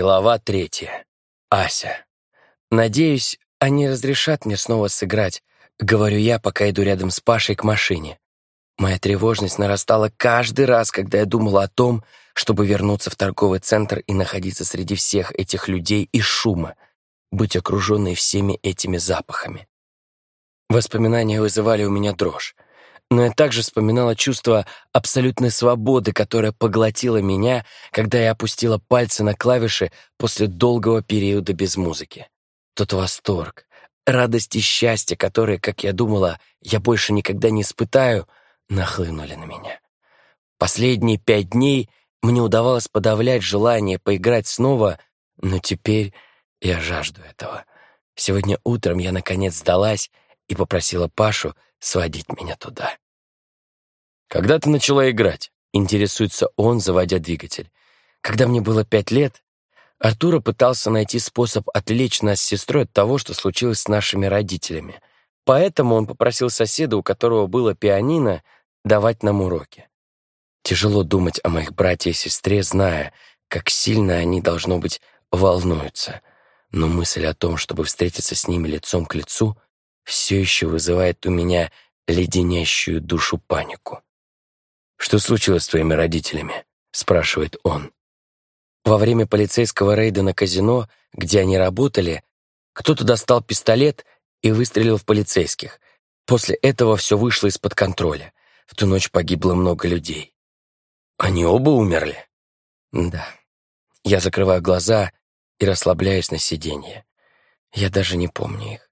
Глава третья. Ася. «Надеюсь, они разрешат мне снова сыграть», — говорю я, пока иду рядом с Пашей к машине. Моя тревожность нарастала каждый раз, когда я думала о том, чтобы вернуться в торговый центр и находиться среди всех этих людей и шума, быть окруженной всеми этими запахами. Воспоминания вызывали у меня дрожь но я также вспоминала чувство абсолютной свободы, которое поглотило меня, когда я опустила пальцы на клавиши после долгого периода без музыки. Тот восторг, радость и счастье, которые, как я думала, я больше никогда не испытаю, нахлынули на меня. Последние пять дней мне удавалось подавлять желание поиграть снова, но теперь я жажду этого. Сегодня утром я наконец сдалась и попросила Пашу сводить меня туда. «Когда ты начала играть?» — интересуется он, заводя двигатель. «Когда мне было пять лет, Артура пытался найти способ отвлечь нас с сестрой от того, что случилось с нашими родителями. Поэтому он попросил соседа, у которого было пианино, давать нам уроки. Тяжело думать о моих братьях и сестре, зная, как сильно они, должно быть, волнуются. Но мысль о том, чтобы встретиться с ними лицом к лицу, все еще вызывает у меня леденящую душу панику. «Что случилось с твоими родителями?» — спрашивает он. Во время полицейского рейда на казино, где они работали, кто-то достал пистолет и выстрелил в полицейских. После этого все вышло из-под контроля. В ту ночь погибло много людей. Они оба умерли? Да. Я закрываю глаза и расслабляюсь на сиденье. Я даже не помню их.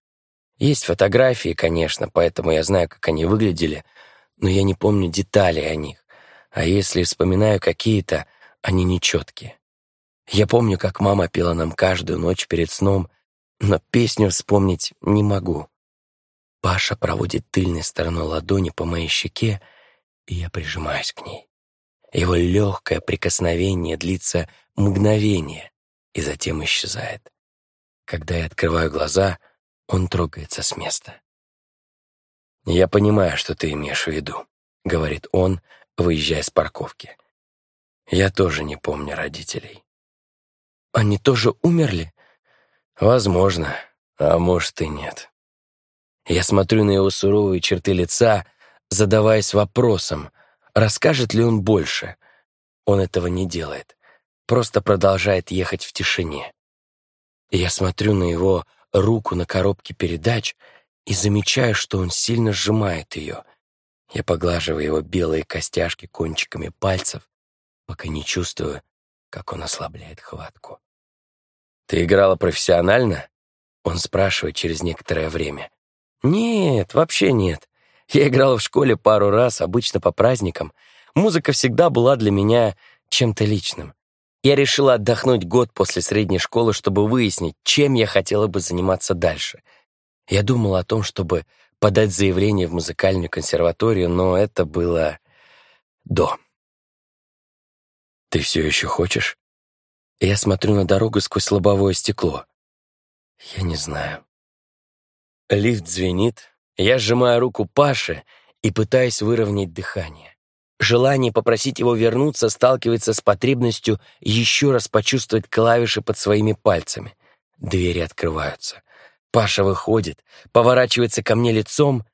Есть фотографии, конечно, поэтому я знаю, как они выглядели, но я не помню деталей о них. А если вспоминаю какие-то, они нечеткие. Я помню, как мама пела нам каждую ночь перед сном, но песню вспомнить не могу. Паша проводит тыльной стороной ладони по моей щеке, и я прижимаюсь к ней. Его легкое прикосновение длится мгновение и затем исчезает. Когда я открываю глаза, он трогается с места. «Я понимаю, что ты имеешь в виду», — говорит он, выезжая с парковки. «Я тоже не помню родителей». «Они тоже умерли?» «Возможно, а может и нет». Я смотрю на его суровые черты лица, задаваясь вопросом, расскажет ли он больше. Он этого не делает, просто продолжает ехать в тишине. Я смотрю на его руку на коробке передач и замечаю, что он сильно сжимает ее. Я поглаживаю его белые костяшки кончиками пальцев, пока не чувствую, как он ослабляет хватку. «Ты играла профессионально?» Он спрашивает через некоторое время. «Нет, вообще нет. Я играла в школе пару раз, обычно по праздникам. Музыка всегда была для меня чем-то личным. Я решила отдохнуть год после средней школы, чтобы выяснить, чем я хотела бы заниматься дальше. Я думала о том, чтобы подать заявление в музыкальную консерваторию, но это было до. «Ты все еще хочешь?» Я смотрю на дорогу сквозь лобовое стекло. Я не знаю. Лифт звенит, я сжимаю руку Паши и пытаюсь выровнять дыхание. Желание попросить его вернуться сталкивается с потребностью еще раз почувствовать клавиши под своими пальцами. Двери открываются. Паша выходит, поворачивается ко мне лицом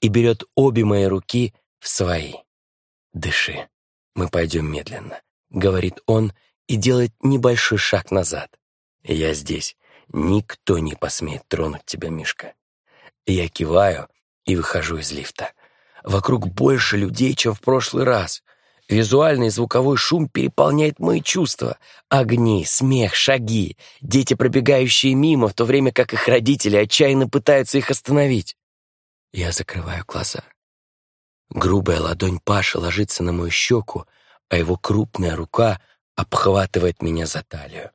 и берет обе мои руки в свои. «Дыши, мы пойдем медленно», — говорит он и делает небольшой шаг назад. «Я здесь. Никто не посмеет тронуть тебя, Мишка». Я киваю и выхожу из лифта. Вокруг больше людей, чем в прошлый раз. Визуальный и звуковой шум переполняет мои чувства. Огни, смех, шаги, дети, пробегающие мимо, в то время как их родители отчаянно пытаются их остановить. Я закрываю глаза. Грубая ладонь Паши ложится на мою щеку, а его крупная рука обхватывает меня за талию.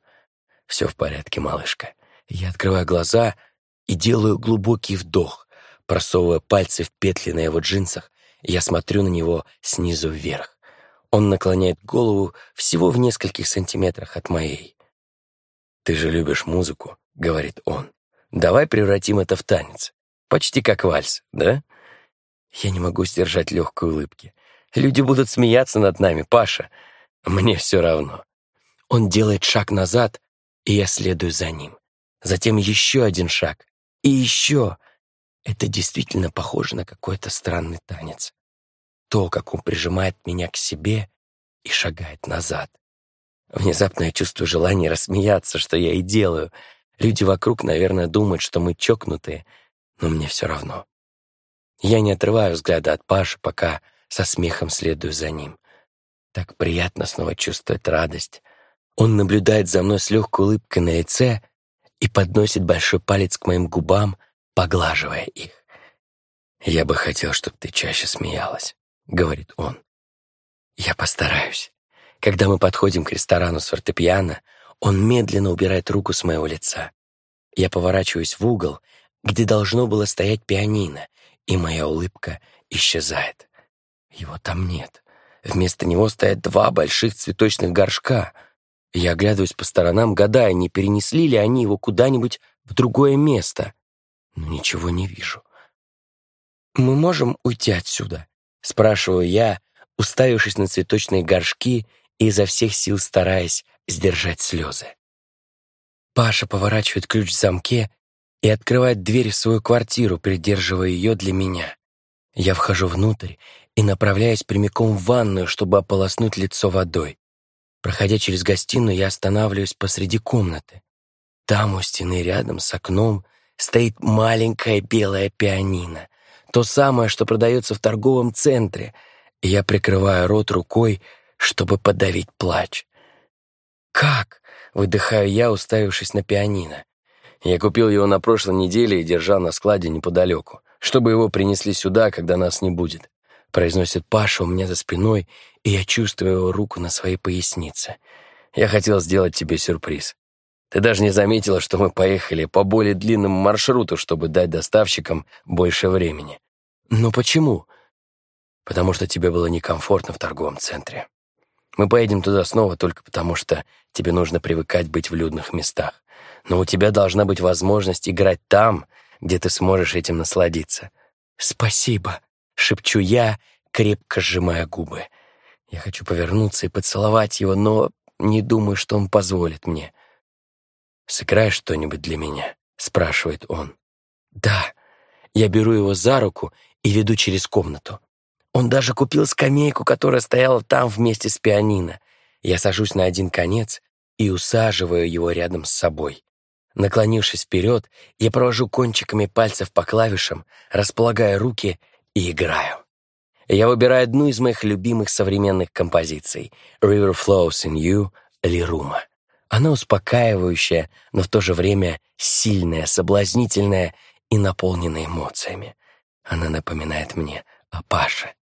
Все в порядке, малышка. Я открываю глаза и делаю глубокий вдох просовывая пальцы в петли на его джинсах, я смотрю на него снизу вверх. Он наклоняет голову всего в нескольких сантиметрах от моей. «Ты же любишь музыку», — говорит он. «Давай превратим это в танец. Почти как вальс, да?» Я не могу сдержать легкой улыбки. Люди будут смеяться над нами, Паша. Мне все равно. Он делает шаг назад, и я следую за ним. Затем еще один шаг. И еще. Это действительно похоже на какой-то странный танец. То, как он прижимает меня к себе и шагает назад. Внезапно я чувствую желание рассмеяться, что я и делаю. Люди вокруг, наверное, думают, что мы чокнутые, но мне все равно. Я не отрываю взгляда от Паши, пока со смехом следую за ним. Так приятно снова чувствовать радость. Он наблюдает за мной с легкой улыбкой на лице и подносит большой палец к моим губам, поглаживая их. «Я бы хотел, чтобы ты чаще смеялась», — говорит он. «Я постараюсь». Когда мы подходим к ресторану с фортепиано, он медленно убирает руку с моего лица. Я поворачиваюсь в угол, где должно было стоять пианино, и моя улыбка исчезает. Его там нет. Вместо него стоят два больших цветочных горшка. Я оглядываюсь по сторонам, гадая, не перенесли ли они его куда-нибудь в другое место. Но ничего не вижу. «Мы можем уйти отсюда?» — спрашиваю я, уставившись на цветочные горшки и изо всех сил стараясь сдержать слезы. Паша поворачивает ключ в замке и открывает дверь в свою квартиру, придерживая ее для меня. Я вхожу внутрь и направляюсь прямиком в ванную, чтобы ополоснуть лицо водой. Проходя через гостиную, я останавливаюсь посреди комнаты. Там у стены рядом с окном стоит маленькое белое пианино, то самое, что продается в торговом центре, и я прикрываю рот рукой, чтобы подавить плач. «Как?» — выдыхаю я, уставившись на пианино. Я купил его на прошлой неделе и держал на складе неподалеку, чтобы его принесли сюда, когда нас не будет. Произносит Паша у меня за спиной, и я чувствую его руку на своей пояснице. Я хотел сделать тебе сюрприз. Ты даже не заметила, что мы поехали по более длинному маршруту, чтобы дать доставщикам больше времени. Но почему? Потому что тебе было некомфортно в торговом центре. Мы поедем туда снова только потому, что тебе нужно привыкать быть в людных местах. Но у тебя должна быть возможность играть там, где ты сможешь этим насладиться. Спасибо, шепчу я, крепко сжимая губы. Я хочу повернуться и поцеловать его, но не думаю, что он позволит мне. «Сыграешь что-нибудь для меня?» — спрашивает он. «Да». Я беру его за руку и веду через комнату. Он даже купил скамейку, которая стояла там вместе с пианино. Я сажусь на один конец и усаживаю его рядом с собой. Наклонившись вперед, я провожу кончиками пальцев по клавишам, располагая руки и играю. Я выбираю одну из моих любимых современных композиций «River Flows in You» Лирума. Она успокаивающая, но в то же время сильная, соблазнительная и наполненная эмоциями. Она напоминает мне о Паше.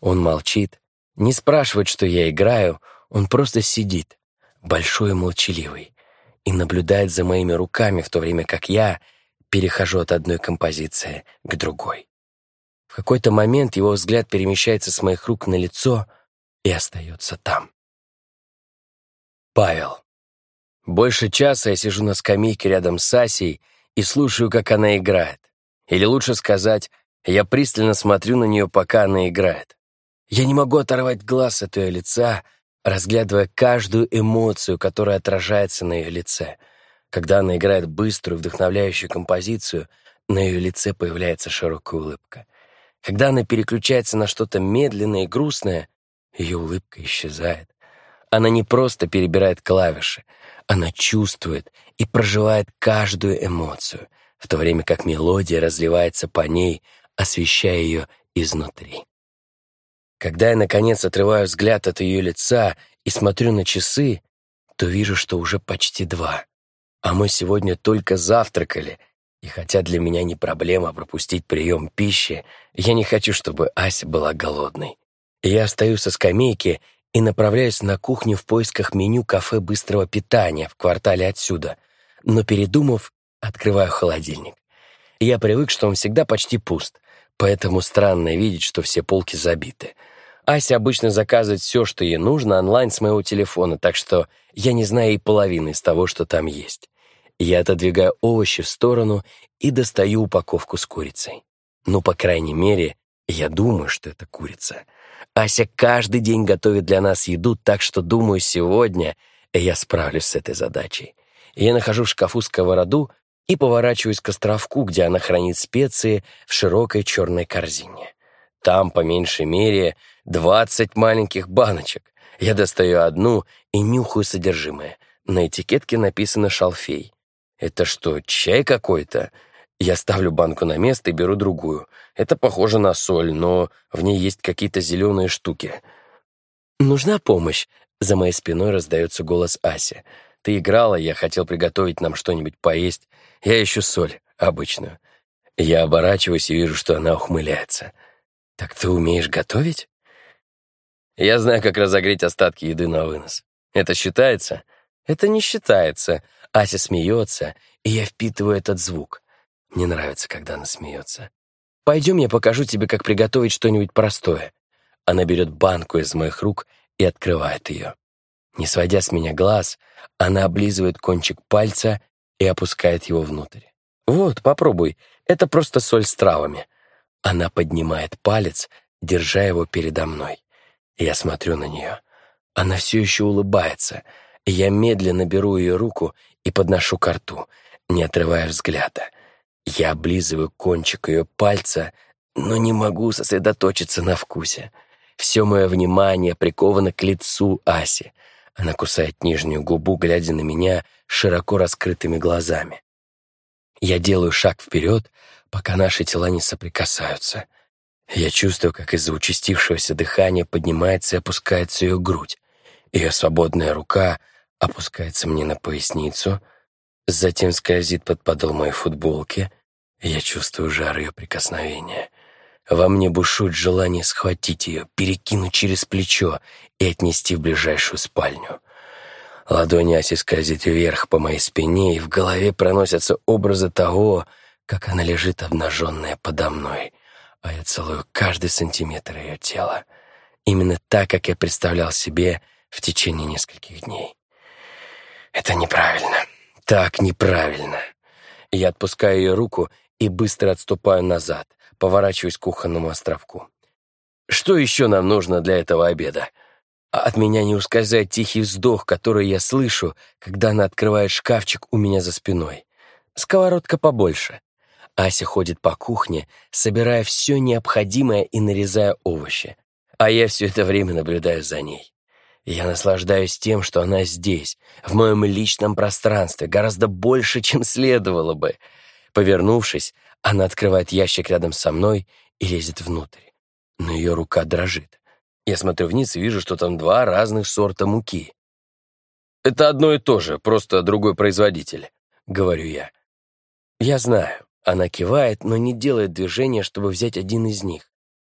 Он молчит, не спрашивает, что я играю, он просто сидит, большой и молчаливый, и наблюдает за моими руками, в то время как я перехожу от одной композиции к другой. В какой-то момент его взгляд перемещается с моих рук на лицо и остается там. Павел. Больше часа я сижу на скамейке рядом с Асей и слушаю, как она играет. Или лучше сказать, я пристально смотрю на нее, пока она играет. Я не могу оторвать глаз от ее лица, разглядывая каждую эмоцию, которая отражается на ее лице. Когда она играет быструю, вдохновляющую композицию, на ее лице появляется широкая улыбка. Когда она переключается на что-то медленное и грустное, ее улыбка исчезает. Она не просто перебирает клавиши, она чувствует и проживает каждую эмоцию, в то время как мелодия разливается по ней, освещая ее изнутри. Когда я, наконец, отрываю взгляд от ее лица и смотрю на часы, то вижу, что уже почти два. А мы сегодня только завтракали, и хотя для меня не проблема пропустить прием пищи, я не хочу, чтобы Ася была голодной. Я стою со скамейки и направляюсь на кухню в поисках меню кафе быстрого питания в квартале отсюда, но, передумав, открываю холодильник. Я привык, что он всегда почти пуст, поэтому странно видеть, что все полки забиты — Ася обычно заказывает все, что ей нужно, онлайн с моего телефона, так что я не знаю и половины из того, что там есть. Я отодвигаю овощи в сторону и достаю упаковку с курицей. Ну, по крайней мере, я думаю, что это курица. Ася каждый день готовит для нас еду, так что, думаю, сегодня я справлюсь с этой задачей. Я нахожу в шкафу сковороду и поворачиваюсь к островку, где она хранит специи в широкой черной корзине. Там, по меньшей мере, двадцать маленьких баночек. Я достаю одну и нюхаю содержимое. На этикетке написано «шалфей». Это что, чай какой-то? Я ставлю банку на место и беру другую. Это похоже на соль, но в ней есть какие-то зеленые штуки. «Нужна помощь?» За моей спиной раздается голос Аси. «Ты играла, я хотел приготовить нам что-нибудь поесть. Я ищу соль, обычную». Я оборачиваюсь и вижу, что она ухмыляется. «Так ты умеешь готовить?» «Я знаю, как разогреть остатки еды на вынос. Это считается?» «Это не считается». Ася смеется, и я впитываю этот звук. Мне нравится, когда она смеется. «Пойдем, я покажу тебе, как приготовить что-нибудь простое». Она берет банку из моих рук и открывает ее. Не сводя с меня глаз, она облизывает кончик пальца и опускает его внутрь. «Вот, попробуй, это просто соль с травами». Она поднимает палец, держа его передо мной. Я смотрю на нее. Она все еще улыбается. Я медленно беру ее руку и подношу к рту, не отрывая взгляда. Я облизываю кончик ее пальца, но не могу сосредоточиться на вкусе. Все мое внимание приковано к лицу Аси. Она кусает нижнюю губу, глядя на меня широко раскрытыми глазами. Я делаю шаг вперед, пока наши тела не соприкасаются. Я чувствую, как из-за участившегося дыхания поднимается и опускается ее грудь. Ее свободная рука опускается мне на поясницу, затем скользит под подол моей футболки. Я чувствую жар ее прикосновения. Во мне бушует желание схватить ее, перекинуть через плечо и отнести в ближайшую спальню. Ладонь Аси скользит вверх по моей спине, и в голове проносятся образы того, как она лежит обнаженная подо мной, а я целую каждый сантиметр ее тела. Именно так, как я представлял себе в течение нескольких дней. Это неправильно. Так неправильно. Я отпускаю ее руку и быстро отступаю назад, поворачиваюсь к кухонному островку. Что еще нам нужно для этого обеда? А от меня не ускользает тихий вздох, который я слышу, когда она открывает шкафчик у меня за спиной. Сковородка побольше. Ася ходит по кухне, собирая все необходимое и нарезая овощи. А я все это время наблюдаю за ней. Я наслаждаюсь тем, что она здесь, в моем личном пространстве, гораздо больше, чем следовало бы. Повернувшись, она открывает ящик рядом со мной и лезет внутрь. Но ее рука дрожит. Я смотрю вниз и вижу, что там два разных сорта муки. «Это одно и то же, просто другой производитель», — говорю я. «Я знаю». Она кивает, но не делает движения, чтобы взять один из них.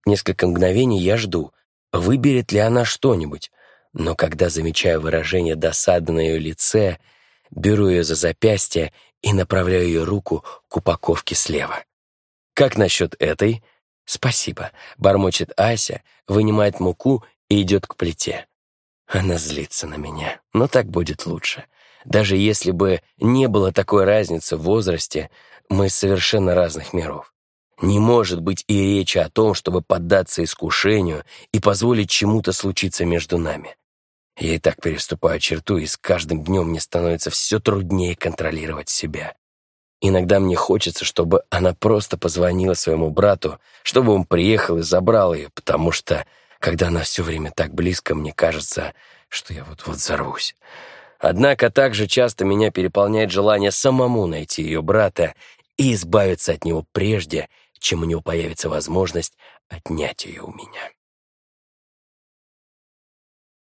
Несколько мгновений я жду, выберет ли она что-нибудь но когда замечаю выражение досады на ее лице, беру ее за запястье и направляю ее руку к упаковке слева. «Как насчет этой?» «Спасибо», — бормочет Ася, вынимает муку и идет к плите. Она злится на меня, но так будет лучше. Даже если бы не было такой разницы в возрасте, мы из совершенно разных миров. Не может быть и речи о том, чтобы поддаться искушению и позволить чему-то случиться между нами. Я и так переступаю черту, и с каждым днем мне становится все труднее контролировать себя. Иногда мне хочется, чтобы она просто позвонила своему брату, чтобы он приехал и забрал ее, потому что, когда она все время так близко, мне кажется, что я вот-вот взорвусь. Однако также часто меня переполняет желание самому найти ее брата и избавиться от него прежде, чем у него появится возможность отнять ее у меня.